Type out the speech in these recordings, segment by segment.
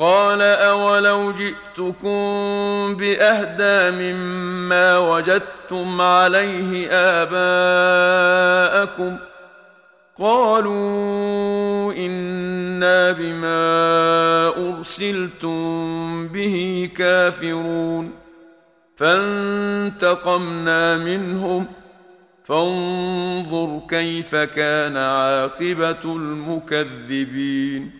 قال أولو جئتكم بأهدى مما وجدتم عليه آباءكم قالوا إنا بما أرسلتم به كافرون فانتقمنا منهم فانظر كيف كان عاقبة المكذبين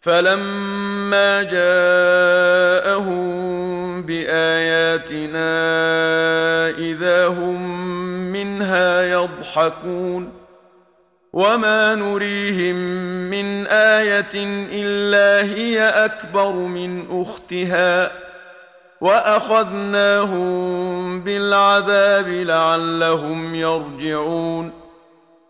فلما جاءهم بآياتنا إذا هم منها يضحكون وما نريهم من آية إلا هي أكبر من أختها وأخذناهم بالعذاب لعلهم يرجعون